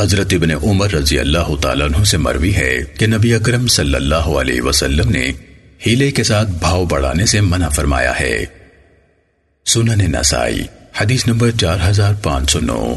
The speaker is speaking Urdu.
حضرت ابن عمر رضی اللہ تعالیٰ عنہ سے مروی ہے کہ نبی اکرم صلی اللہ علیہ وسلم نے ہیلے کے ساتھ بھاؤ بڑھانے سے منع فرمایا ہے۔ سنن نسائی، حدیث نمبر چار ہزار پانچ سو نو۔